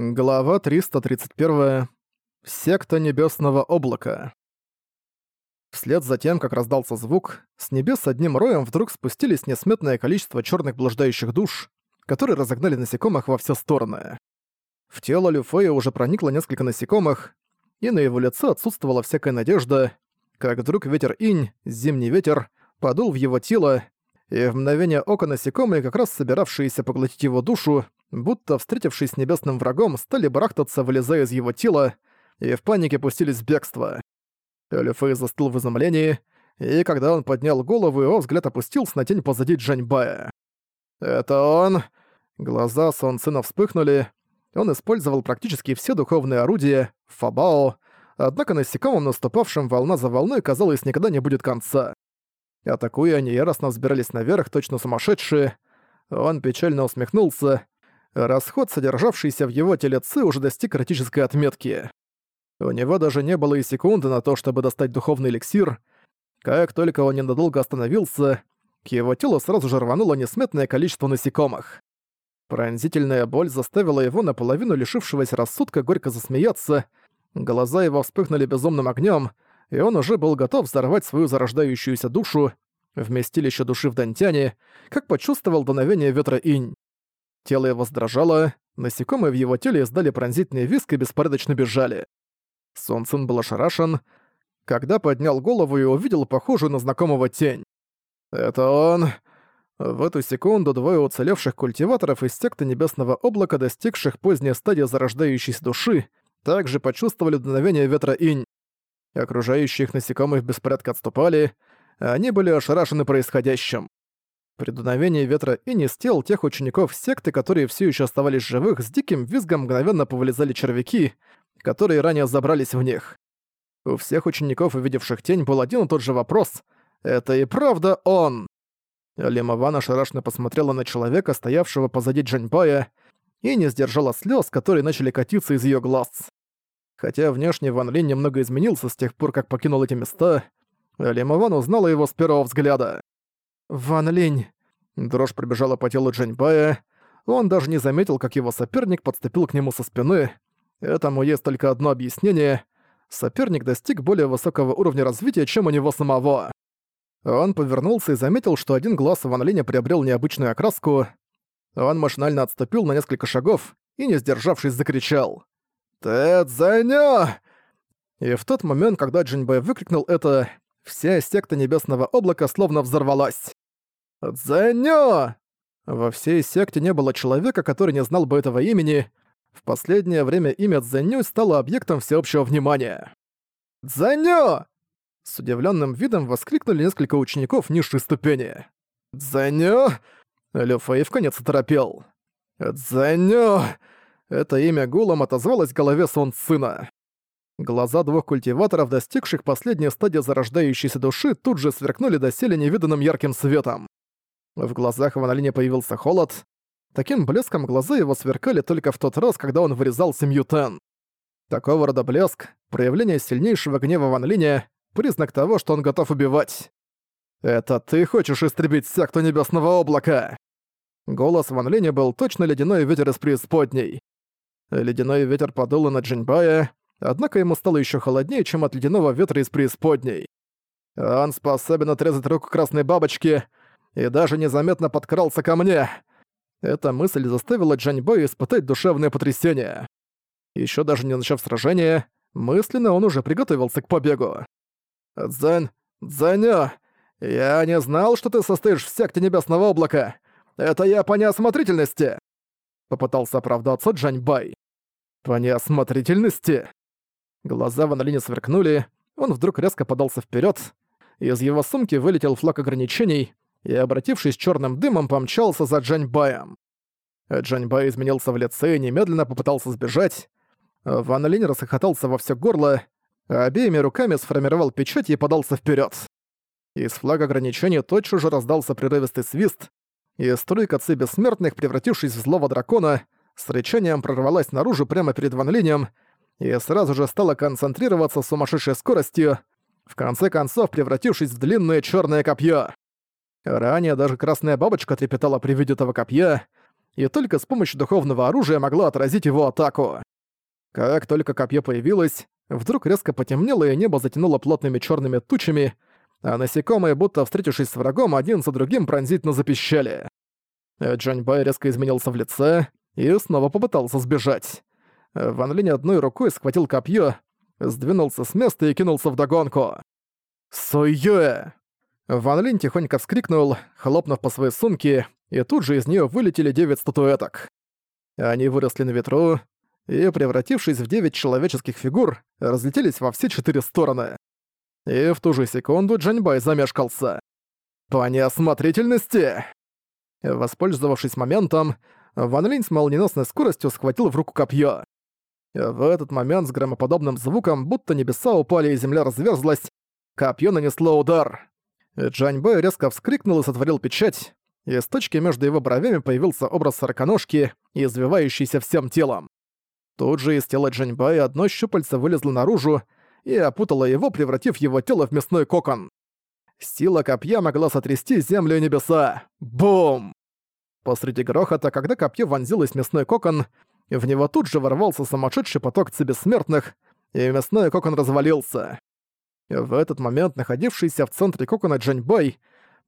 Глава 331. Секта Небесного Облака. Вслед за тем, как раздался звук, с небес одним роем вдруг спустились несметное количество черных блуждающих душ, которые разогнали насекомых во все стороны. В тело Люфея уже проникло несколько насекомых, и на его лице отсутствовала всякая надежда, как вдруг ветер инь, зимний ветер, подул в его тело, и в мгновение ока насекомые, как раз собиравшиеся поглотить его душу, будто, встретившись с небесным врагом, стали барахтаться, вылезая из его тела, и в панике пустились в бегство. Элифей застыл в изумлении, и когда он поднял голову, его взгляд опустился на тень позади Джаньбая. «Это он!» Глаза Сон вспыхнули. Он использовал практически все духовные орудия, фабао, однако насекомым, наступавшим волна за волной, казалось, никогда не будет конца. Атакуя, они яростно взбирались наверх, точно сумасшедшие. Он печально усмехнулся, Расход, содержавшийся в его теле уже достиг критической отметки. У него даже не было и секунды на то, чтобы достать духовный эликсир. Как только он ненадолго остановился, к его телу сразу же рвануло несметное количество насекомых. Пронзительная боль заставила его наполовину лишившегося рассудка горько засмеяться, глаза его вспыхнули безумным огнем, и он уже был готов взорвать свою зарождающуюся душу, вместилище души в Дантяне, как почувствовал дуновение ветра инь. Тело его сдрожало, насекомые в его теле издали пронзительный виск и беспорядочно бежали. Солнцин был ошарашен, когда поднял голову и увидел похожую на знакомого тень. «Это он...» В эту секунду двое уцелевших культиваторов из секты Небесного Облака, достигших поздней стадии зарождающейся души, также почувствовали дуновение ветра инь. Окружающие их насекомые отступали, а они были ошарашены происходящим. При дуновении ветра и не стел тех учеников секты, которые все еще оставались живых, с диким визгом мгновенно повылезали червяки, которые ранее забрались в них. У всех учеников, увидевших тень, был один и тот же вопрос. «Это и правда он!» Лимован ошарашенно посмотрела на человека, стоявшего позади Джаньбая, и не сдержала слез, которые начали катиться из ее глаз. Хотя внешне Ван Линь немного изменился с тех пор, как покинул эти места, Лимован узнала его с первого взгляда. «Ван Линь!» Дрожь пробежала по телу Джаньбая. Он даже не заметил, как его соперник подступил к нему со спины. Этому есть только одно объяснение. Соперник достиг более высокого уровня развития, чем у него самого. Он повернулся и заметил, что один глаз Ван Линя приобрел необычную окраску. Он машинально отступил на несколько шагов и, не сдержавшись, закричал. «Тэцзэнё!» И в тот момент, когда Джинбэй выкрикнул это, вся секта Небесного Облака словно взорвалась. «Дзэньо!» Во всей секте не было человека, который не знал бы этого имени. В последнее время имя Дзэньо стало объектом всеобщего внимания. «Дзэньо!» С удивленным видом воскликнули несколько учеников низшей ступени. «Дзэньо!» Лю Фэй в конец оторопел. «Дзэньо!» Это имя гулом отозвалось в голове Сон Сына. Глаза двух культиваторов, достигших последней стадии зарождающейся души, тут же сверкнули доселе невиданным ярким светом. В глазах Ван появился холод. Таким блеском глаза его сверкали только в тот раз, когда он вырезал семью Тен. Такого рода блеск, проявление сильнейшего гнева Ван Линя, признак того, что он готов убивать. «Это ты хочешь истребить секту Небесного Облака?» Голос Ван Линя был точно ледяной ветер из преисподней. Ледяной ветер подул на Джиньбая, однако ему стало еще холоднее, чем от ледяного ветра из преисподней. Он способен отрезать руку красной бабочки, и даже незаметно подкрался ко мне. Эта мысль заставила Джаньбо испытать душевное потрясение. Еще даже не начав сражение, мысленно он уже приготовился к побегу. «Дзэнь, Дзэньо, я не знал, что ты состоишь в секте Небесного Облака. Это я по неосмотрительности!» Попытался оправдаться Джаньбай. «По неосмотрительности?» Глаза Ван Линя сверкнули, он вдруг резко подался вперед. Из его сумки вылетел флаг ограничений, и, обратившись черным дымом, помчался за Джаньбаем. Джаньбай изменился в лице и немедленно попытался сбежать. Ван Линь расхохотался во все горло, а обеими руками сформировал печать и подался вперед. Из флага ограничения тотчас же раздался прерывистый свист, и струйка ци бессмертных, превратившись в злого дракона, с рычанием прорвалась наружу прямо перед Ван Линем и сразу же стала концентрироваться с сумасшедшей скоростью, в конце концов превратившись в длинное черное копье. Ранее даже красная бабочка трепетала при виде этого копья, и только с помощью духовного оружия могла отразить его атаку. Как только копье появилось, вдруг резко потемнело и небо затянуло плотными черными тучами, а насекомые, будто встретившись с врагом, один за другим пронзительно запищали. Джань Бай резко изменился в лице и снова попытался сбежать. Ван Линь одной рукой схватил копье, сдвинулся с места и кинулся вдогонку. «Суюэ!» Ван Линь тихонько вскрикнул, хлопнув по своей сумке, и тут же из нее вылетели девять статуэток. Они выросли на ветру и, превратившись в девять человеческих фигур, разлетелись во все четыре стороны. И в ту же секунду Джаньбай замешкался. «По неосмотрительности!» Воспользовавшись моментом, Ван Линь с молниеносной скоростью схватил в руку копье. В этот момент с громоподобным звуком, будто небеса упали и земля разверзлась, копье нанесло удар. Джаньбэй резко вскрикнул и сотворил печать, и с точки между его бровями появился образ сороконожки, извивающийся всем телом. Тут же из тела Джаньбая одно щупальце вылезло наружу и опутало его, превратив его тело в мясной кокон. Сила копья могла сотрясти землю и небеса. Бум! Посреди грохота, когда копье вонзилось в мясной кокон, в него тут же ворвался сумасшедший поток бессмертных, и мясной кокон развалился. В этот момент находившийся в центре кокона Джаньбай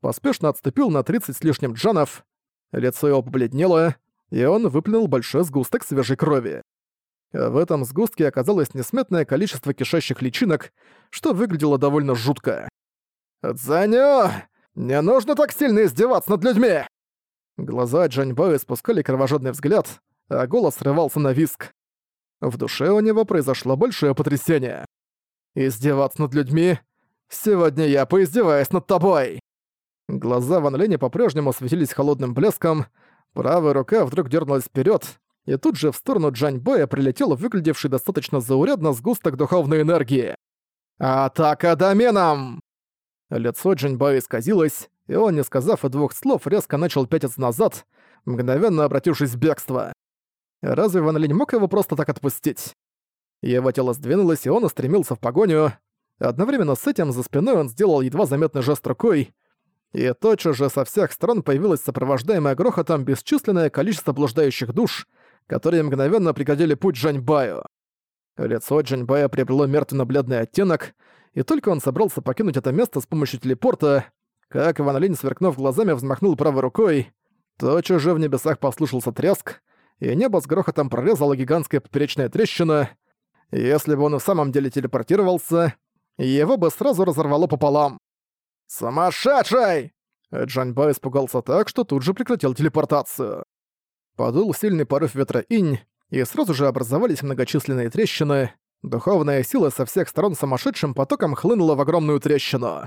поспешно отступил на 30 с лишним джанов, лицо его побледнело, и он выплюнул большой сгусток свежей крови. В этом сгустке оказалось несметное количество кишащих личинок, что выглядело довольно жутко. «Дзанё! Не нужно так сильно издеваться над людьми!» Глаза Джаньбао испускали кровожадный взгляд, а голос срывался на виск. В душе у него произошло большое потрясение. «Издеваться над людьми? Сегодня я поиздеваюсь над тобой!» Глаза Ван Лени по-прежнему светились холодным блеском, правая рука вдруг дернулась вперед, и тут же в сторону Джань Боя прилетел выглядевший достаточно заурядно сгусток духовной энергии. «Атака доменом!» Лицо Джань Боя исказилось, и он, не сказав и двух слов, резко начал пятиться назад, мгновенно обратившись в бегство. Разве Ван Линь мог его просто так отпустить? Его тело сдвинулось, и он устремился в погоню. Одновременно с этим за спиной он сделал едва заметный жест рукой, и тотчас же со всех сторон появилось сопровождаемое грохотом бесчисленное количество блуждающих душ, которые мгновенно пригодили путь Джаньбаю. Лицо Джаньбая приобрело мертвенно-бледный оттенок, и только он собрался покинуть это место с помощью телепорта, как Ван Линь, сверкнув глазами, взмахнул правой рукой, тотчас же в небесах послышался треск, и небо с грохотом прорезала гигантская поперечная трещина. Если бы он в самом деле телепортировался, его бы сразу разорвало пополам. «Сумасшедший!» Джаньба испугался так, что тут же прекратил телепортацию. Подул сильный порыв ветра инь, и сразу же образовались многочисленные трещины. Духовная сила со всех сторон сумасшедшим потоком хлынула в огромную трещину.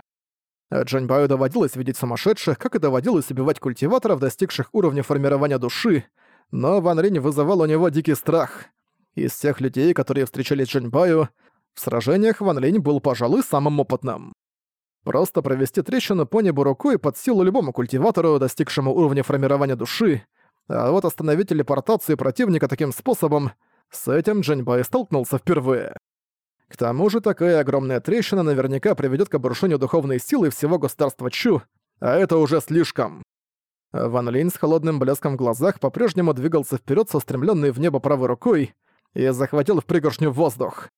Джаньбаю доводилось видеть сумасшедших, как и доводилось убивать культиваторов, достигших уровня формирования души, но Ван Ринь вызывал у него дикий страх. Из всех людей, которые встречались Джаньбаю, в сражениях Ван Линь был, пожалуй, самым опытным. Просто провести трещину по небу рукой под силу любому культиватору, достигшему уровня формирования души, а вот остановить телепортацию противника таким способом, с этим Джаньбай столкнулся впервые. К тому же такая огромная трещина наверняка приведет к обрушению духовной силы всего государства Чу, а это уже слишком. Ван Линь с холодным блеском в глазах по-прежнему двигался вперед со стремленной в небо правой рукой и захватил в пригоршню воздух.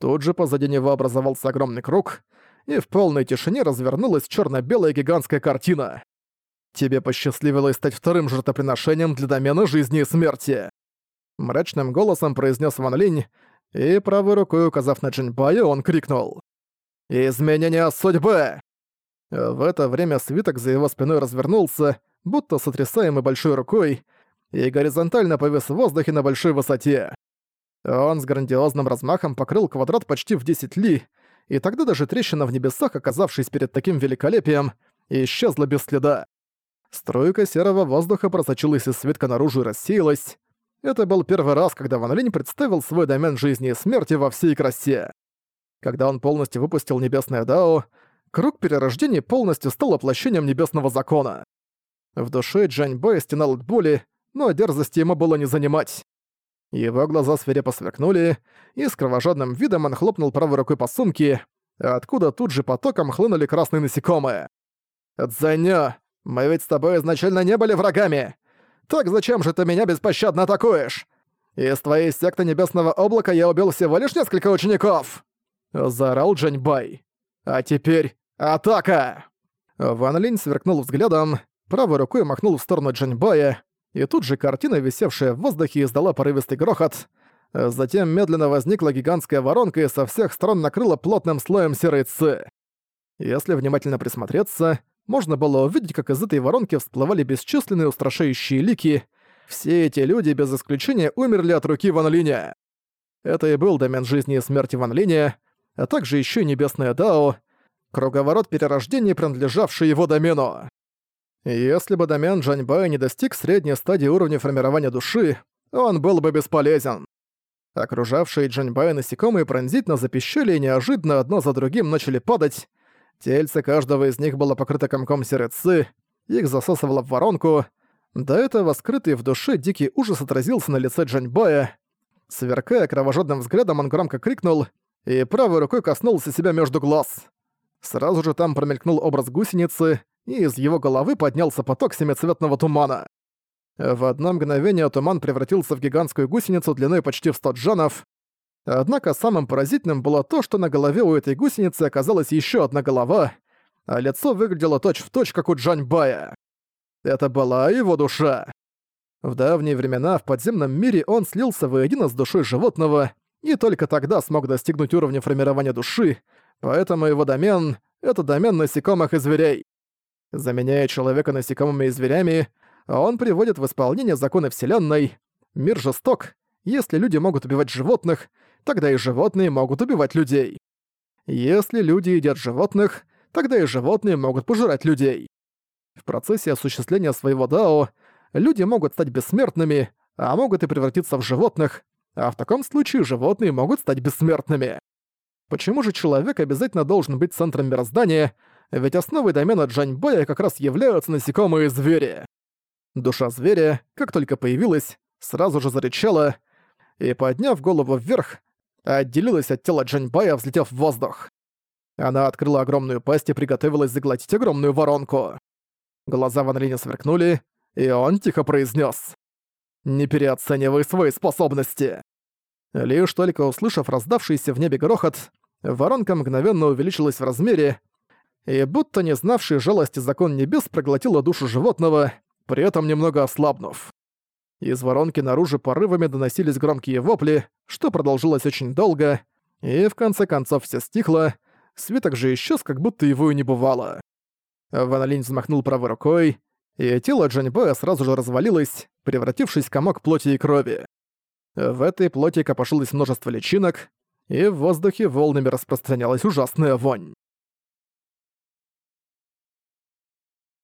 Тут же позади него образовался огромный круг, и в полной тишине развернулась черно-белая гигантская картина. Тебе посчастливилось стать вторым жертвоприношением для домена жизни и смерти. Мрачным голосом произнес Ван Линь, и правой рукой указав на Джинбая, он крикнул. «Изменение судьбы!» В это время свиток за его спиной развернулся, будто сотрясаемый большой рукой, и горизонтально повис в воздухе на большой высоте. Он с грандиозным размахом покрыл квадрат почти в 10 ли, и тогда даже трещина в небесах, оказавшись перед таким великолепием, исчезла без следа. Струйка серого воздуха просочилась из свитка наружу и рассеялась. Это был первый раз, когда Ван Линь представил свой домен жизни и смерти во всей красе. Когда он полностью выпустил Небесное Дао, круг перерождений полностью стал воплощением Небесного Закона. В душе Джань Бэй стенал от боли, но дерзости ему было не занимать. Его глаза свирепо сверкнули, и с кровожадным видом он хлопнул правой рукой по сумке, откуда тут же потоком хлынули красные насекомые. «Дзэньё, мы ведь с тобой изначально не были врагами! Так зачем же ты меня беспощадно атакуешь? Из твоей секты Небесного Облака я убил всего лишь несколько учеников!» Заорал Джаньбай. «А теперь атака!» Ван Линь сверкнул взглядом, правой рукой махнул в сторону Джаньбая, и тут же картина, висевшая в воздухе, издала порывистый грохот. Затем медленно возникла гигантская воронка и со всех сторон накрыла плотным слоем серой ци. Если внимательно присмотреться, можно было увидеть, как из этой воронки всплывали бесчисленные устрашающие лики. Все эти люди без исключения умерли от руки Ван Линя. Это и был домен жизни и смерти Ван Линя, а также еще и Небесное Дао, круговорот перерождения, принадлежавший его домену. Если бы домен Джаньбая не достиг средней стадии уровня формирования души, он был бы бесполезен. Окружавшие Джаньбая насекомые пронзительно запищали и неожиданно одно за другим начали падать, Тельце каждого из них было покрыто комком сердцы, их засасывало в воронку. До этого скрытый в душе дикий ужас отразился на лице Джаньбая. Сверкая кровожадным взглядом, он громко крикнул и правой рукой коснулся себя между глаз. Сразу же там промелькнул образ гусеницы, и из его головы поднялся поток семицветного тумана. В одно мгновение туман превратился в гигантскую гусеницу длиной почти в 100 джанов. Однако самым поразительным было то, что на голове у этой гусеницы оказалась еще одна голова, а лицо выглядело точь-в-точь, точь, как у Джаньбая. Это была его душа. В давние времена в подземном мире он слился воедино с душой животного и только тогда смог достигнуть уровня формирования души, поэтому его домен — это домен насекомых и зверей. Заменяя человека насекомыми и зверями, он приводит в исполнение законы Вселенной. Мир жесток. Если люди могут убивать животных, тогда и животные могут убивать людей. Если люди едят животных, тогда и животные могут пожирать людей. В процессе осуществления своего дао люди могут стать бессмертными, а могут и превратиться в животных, а в таком случае животные могут стать бессмертными. Почему же человек обязательно должен быть центром мироздания, ведь основой домена Джаньбая как раз являются насекомые звери. Душа зверя, как только появилась, сразу же зарычала, и, подняв голову вверх, отделилась от тела Джаньбая, взлетев в воздух. Она открыла огромную пасть и приготовилась заглотить огромную воронку. Глаза Ван Линя сверкнули, и он тихо произнес: «Не переоценивай свои способности!» Лишь только услышав раздавшийся в небе грохот, воронка мгновенно увеличилась в размере, и будто не знавший жалости закон небес проглотила душу животного, при этом немного ослабнув. Из воронки наружу порывами доносились громкие вопли, что продолжилось очень долго, и в конце концов все стихло, свиток же исчез, как будто его и не бывало. Ван взмахнул правой рукой, и тело Джаньбоя сразу же развалилось, превратившись в комок плоти и крови. В этой плоти копошилось множество личинок, и в воздухе волнами распространялась ужасная вонь.